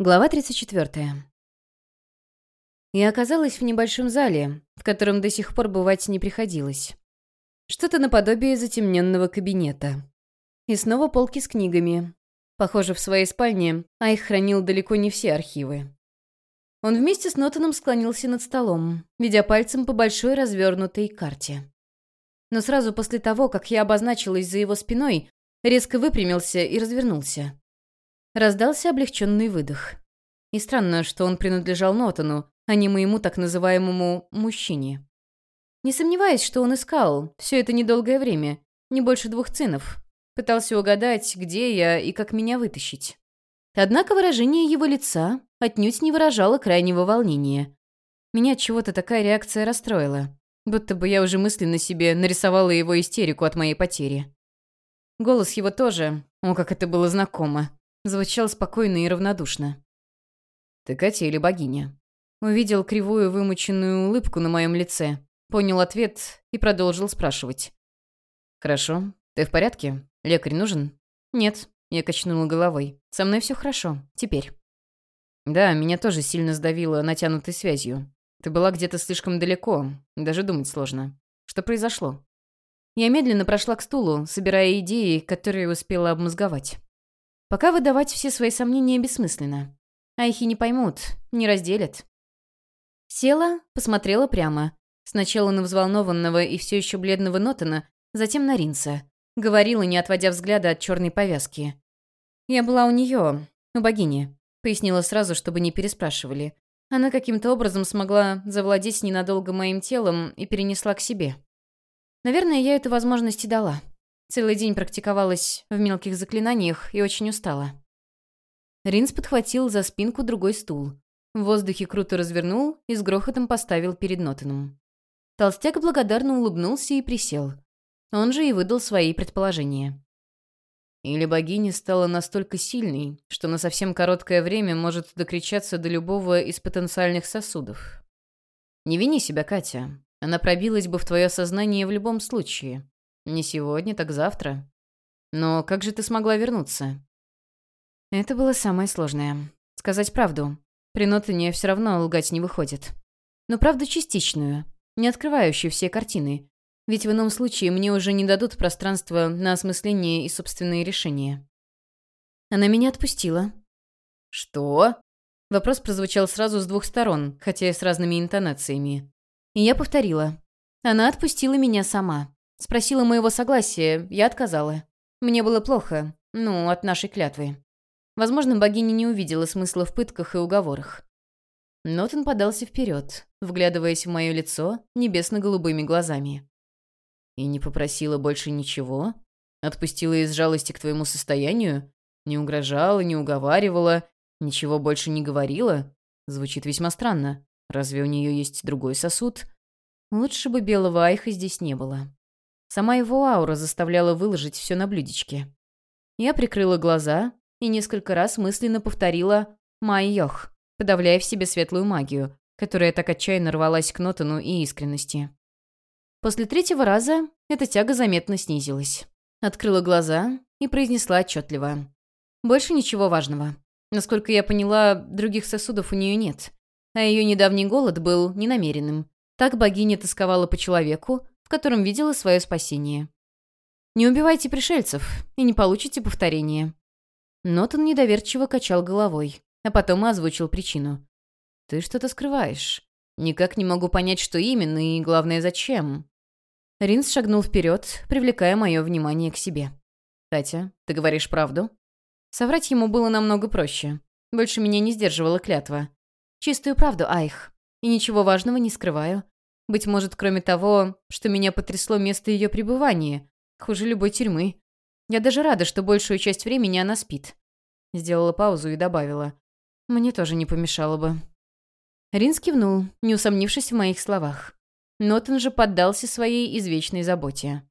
Глава 34. Я оказалась в небольшом зале, в котором до сих пор бывать не приходилось. Что-то наподобие затемненного кабинета. И снова полки с книгами. Похоже, в своей спальне Айх хранил далеко не все архивы. Он вместе с Нотаном склонился над столом, ведя пальцем по большой развернутой карте. Но сразу после того, как я обозначилась за его спиной, резко выпрямился и развернулся. Раздался облегченный выдох. И странно, что он принадлежал Нотану, а не моему так называемому «мужчине». Не сомневаюсь, что он искал, все это недолгое время, не больше двух цинов. Пытался угадать, где я и как меня вытащить. Однако выражение его лица отнюдь не выражало крайнего волнения. Меня чего-то такая реакция расстроила, будто бы я уже мысленно себе нарисовала его истерику от моей потери. Голос его тоже, о, как это было знакомо, Звучал спокойно и равнодушно. «Ты Катя или богиня?» Увидел кривую вымученную улыбку на моем лице, понял ответ и продолжил спрашивать. «Хорошо. Ты в порядке? Лекарь нужен?» «Нет», — я качнула головой. «Со мной все хорошо. Теперь». «Да, меня тоже сильно сдавило натянутой связью. Ты была где-то слишком далеко, даже думать сложно. Что произошло?» Я медленно прошла к стулу, собирая идеи, которые успела обмозговать. Пока выдавать все свои сомнения бессмысленно. А их и не поймут, не разделят. Села, посмотрела прямо. Сначала на взволнованного и все еще бледного Нотана, затем на Ринса. Говорила, не отводя взгляда от черной повязки. «Я была у нее, у богини», — пояснила сразу, чтобы не переспрашивали. Она каким-то образом смогла завладеть ненадолго моим телом и перенесла к себе. Наверное, я эту возможность и дала. Целый день практиковалась в мелких заклинаниях и очень устала. Ринс подхватил за спинку другой стул. В воздухе круто развернул и с грохотом поставил перед Нотаном. Толстяк благодарно улыбнулся и присел. Он же и выдал свои предположения. Или богиня стала настолько сильной, что на совсем короткое время может докричаться до любого из потенциальных сосудов. Не вини себя, Катя. Она пробилась бы в твое сознание в любом случае. Не сегодня, так завтра. Но как же ты смогла вернуться? Это было самое сложное. Сказать правду. При Нотане все равно лгать не выходит. Но правду частичную, не открывающую все картины. Ведь в ином случае мне уже не дадут пространства на осмысление и собственные решения. Она меня отпустила. «Что?» Вопрос прозвучал сразу с двух сторон, хотя и с разными интонациями. И я повторила. Она отпустила меня сама. Спросила моего согласия, я отказала. Мне было плохо, ну, от нашей клятвы. Возможно, богиня не увидела смысла в пытках и уговорах. Нотон подался вперед, вглядываясь в мое лицо небесно-голубыми глазами. «И не попросила больше ничего? Отпустила из жалости к твоему состоянию? Не угрожала, не уговаривала, ничего больше не говорила? Звучит весьма странно. Разве у нее есть другой сосуд? Лучше бы белого айха здесь не было». Сама его аура заставляла выложить все на блюдечке. Я прикрыла глаза и несколько раз мысленно повторила «Майох», подавляя в себе светлую магию, которая так отчаянно рвалась к Нотану и искренности. После третьего раза эта тяга заметно снизилась. Открыла глаза и произнесла отчетливо. «Больше ничего важного. Насколько я поняла, других сосудов у нее нет. А ее недавний голод был ненамеренным. Так богиня тосковала по человеку, в котором видела свое спасение. «Не убивайте пришельцев, и не получите повторения». Нотон недоверчиво качал головой, а потом озвучил причину. «Ты что-то скрываешь. Никак не могу понять, что именно, и, главное, зачем». Ринс шагнул вперед, привлекая мое внимание к себе. «Катя, ты говоришь правду?» Соврать ему было намного проще. Больше меня не сдерживала клятва. Чистую правду, Айх. И ничего важного не скрываю. Быть может, кроме того, что меня потрясло место ее пребывания. Хуже любой тюрьмы. Я даже рада, что большую часть времени она спит. Сделала паузу и добавила. Мне тоже не помешало бы. Ринс кивнул, не усомнившись в моих словах. Нотон же поддался своей извечной заботе.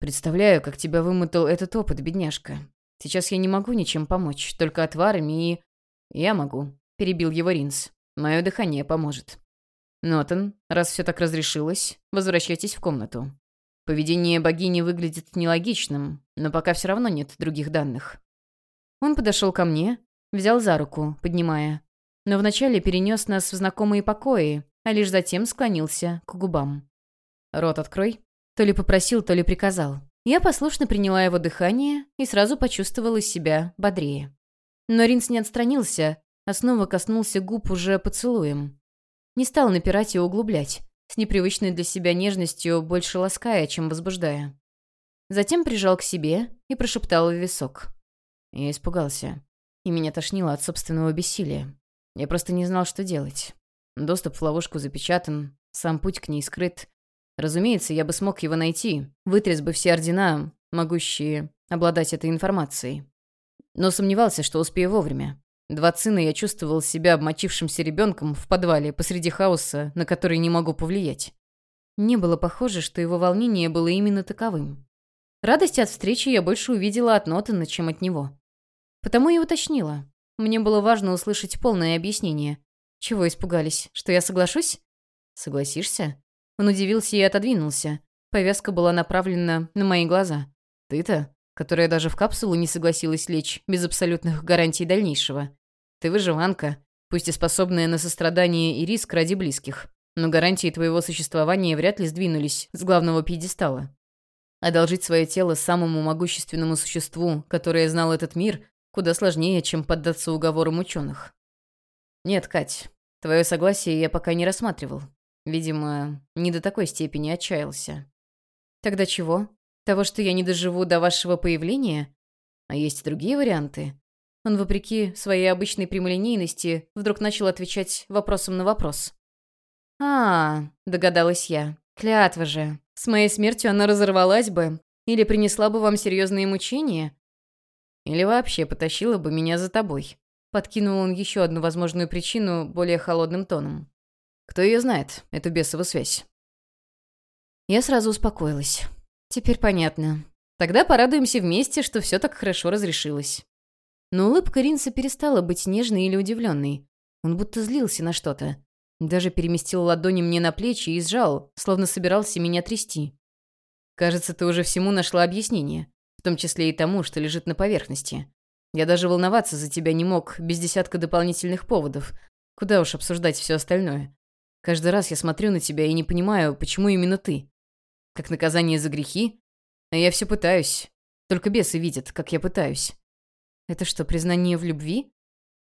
«Представляю, как тебя вымотал этот опыт, бедняжка. Сейчас я не могу ничем помочь, только отварами и...» «Я могу», — перебил его Ринс. «Мое дыхание поможет». «Нотон, раз все так разрешилось, возвращайтесь в комнату. Поведение богини выглядит нелогичным, но пока все равно нет других данных». Он подошел ко мне Взял за руку, поднимая. Но вначале перенес нас в знакомые покои, а лишь затем склонился к губам. «Рот открой». То ли попросил, то ли приказал. Я послушно приняла его дыхание и сразу почувствовала себя бодрее. Но Ринс не отстранился, а снова коснулся губ уже поцелуем. Не стал напирать и углублять, с непривычной для себя нежностью, больше лаская, чем возбуждая. Затем прижал к себе и прошептал в висок. Я испугался, и меня тошнило от собственного бессилия. Я просто не знал, что делать. Доступ в ловушку запечатан, сам путь к ней скрыт. Разумеется, я бы смог его найти, вытряс бы все ордена, могущие обладать этой информацией. Но сомневался, что успею вовремя. Два сына я чувствовал себя обмочившимся ребенком в подвале посреди хаоса, на который не могу повлиять. Не было похоже, что его волнение было именно таковым. Радости от встречи я больше увидела от Нотана, чем от него. Потому и уточнила. Мне было важно услышать полное объяснение. Чего испугались? Что я соглашусь? Согласишься? Он удивился и отодвинулся. Повязка была направлена на мои глаза. Ты-то? Которая даже в капсулу не согласилась лечь без абсолютных гарантий дальнейшего. Ты выживанка, пусть и способная на сострадание и риск ради близких, но гарантии твоего существования вряд ли сдвинулись с главного пьедестала. Одолжить свое тело самому могущественному существу, которое знал этот мир, куда сложнее, чем поддаться уговорам ученых. Нет, Кать, твое согласие я пока не рассматривал. Видимо, не до такой степени отчаялся. Тогда чего? Того, что я не доживу до вашего появления? А есть другие варианты?» Он, вопреки своей обычной прямолинейности, вдруг начал отвечать вопросом на вопрос. «А, — догадалась я, — клятва же. С моей смертью она разорвалась бы или принесла бы вам серьезные мучения? Или вообще потащила бы меня за тобой?» Подкинул он еще одну возможную причину более холодным тоном. «Кто ее знает, эту бесову связь?» Я сразу успокоилась. Теперь понятно. Тогда порадуемся вместе, что все так хорошо разрешилось. Но улыбка Ринса перестала быть нежной или удивленной. Он будто злился на что-то. Даже переместил ладони мне на плечи и сжал, словно собирался меня трясти. «Кажется, ты уже всему нашла объяснение, в том числе и тому, что лежит на поверхности. Я даже волноваться за тебя не мог, без десятка дополнительных поводов. Куда уж обсуждать все остальное. Каждый раз я смотрю на тебя и не понимаю, почему именно ты. Как наказание за грехи? А я все пытаюсь. Только бесы видят, как я пытаюсь. Это что, признание в любви?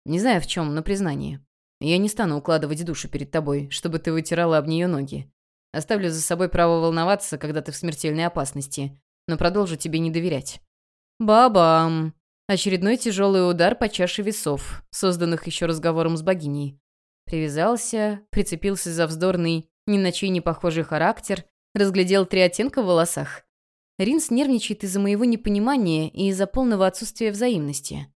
Не знаю в чем, но признание. Я не стану укладывать душу перед тобой, чтобы ты вытирала об нее ноги. Оставлю за собой право волноваться, когда ты в смертельной опасности, но продолжу тебе не доверять. Бабам! Очередной тяжелый удар по чаше весов, созданных еще разговором с богиней. Привязался, прицепился за вздорный, ни на чей не похожий характер Разглядел три оттенка в волосах. Ринс нервничает из-за моего непонимания и из-за полного отсутствия взаимности.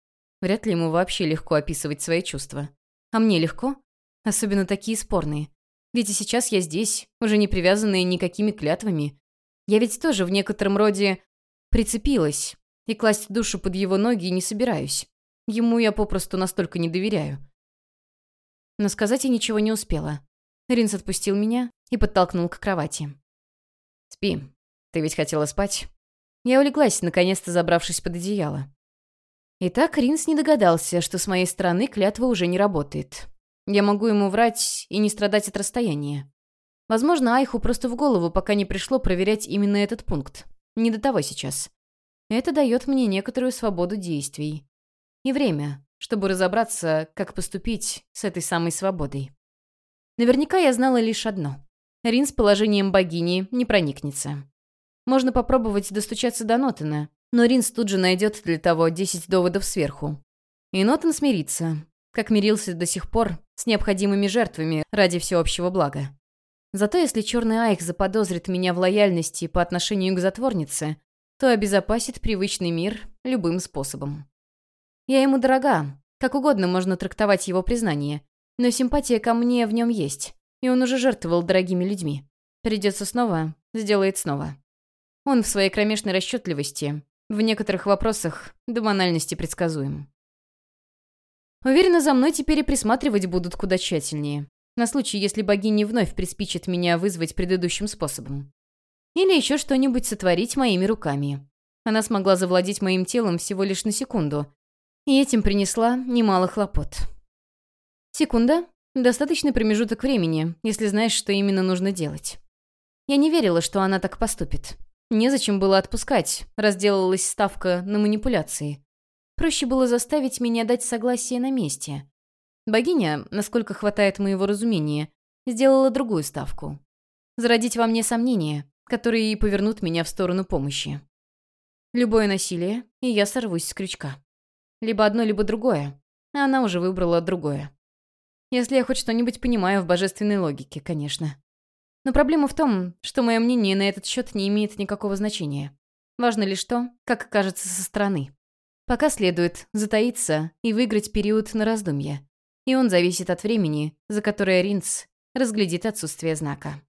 Вряд ли ему вообще легко описывать свои чувства. А мне легко? Особенно такие спорные. Ведь и сейчас я здесь, уже не привязанная никакими клятвами. Я ведь тоже в некотором роде прицепилась и класть душу под его ноги не собираюсь. Ему я попросту настолько не доверяю. Но сказать я ничего не успела. Ринс отпустил меня и подтолкнул к кровати. «Спи. Ты ведь хотела спать?» Я улеглась, наконец-то забравшись под одеяло. Итак, Ринс не догадался, что с моей стороны клятва уже не работает. Я могу ему врать и не страдать от расстояния. Возможно, Айху просто в голову пока не пришло проверять именно этот пункт. Не до того сейчас. Это дает мне некоторую свободу действий. И время, чтобы разобраться, как поступить с этой самой свободой. Наверняка я знала лишь одно. Рин с положением богини не проникнется. Можно попробовать достучаться до Нотена, но Ринс тут же найдет для того 10 доводов сверху. И Нотен смирится, как мирился до сих пор с необходимыми жертвами ради всеобщего блага. Зато если черный Айк заподозрит меня в лояльности по отношению к затворнице, то обезопасит привычный мир любым способом. Я ему дорога, как угодно можно трактовать его признание, но симпатия ко мне в нем есть. И он уже жертвовал дорогими людьми. Придется снова, сделает снова. Он в своей кромешной расчетливости, в некоторых вопросах до банальности предсказуем. Уверена, за мной теперь и присматривать будут куда тщательнее. На случай, если богиня вновь приспичит меня вызвать предыдущим способом. Или еще что-нибудь сотворить моими руками. Она смогла завладеть моим телом всего лишь на секунду. И этим принесла немало хлопот. Секунда — достаточный промежуток времени, если знаешь, что именно нужно делать. Я не верила, что она так поступит. Незачем было отпускать, разделалась ставка на манипуляции. Проще было заставить меня дать согласие на месте. Богиня, насколько хватает моего разумения, сделала другую ставку. Зародить во мне сомнения, которые и повернут меня в сторону помощи. Любое насилие, и я сорвусь с крючка. Либо одно, либо другое. А она уже выбрала другое. Если я хоть что-нибудь понимаю в божественной логике, конечно. Но проблема в том, что мое мнение на этот счет не имеет никакого значения. Важно лишь то, как кажется со стороны. Пока следует затаиться и выиграть период на раздумье. И он зависит от времени, за которое Ринц разглядит отсутствие знака.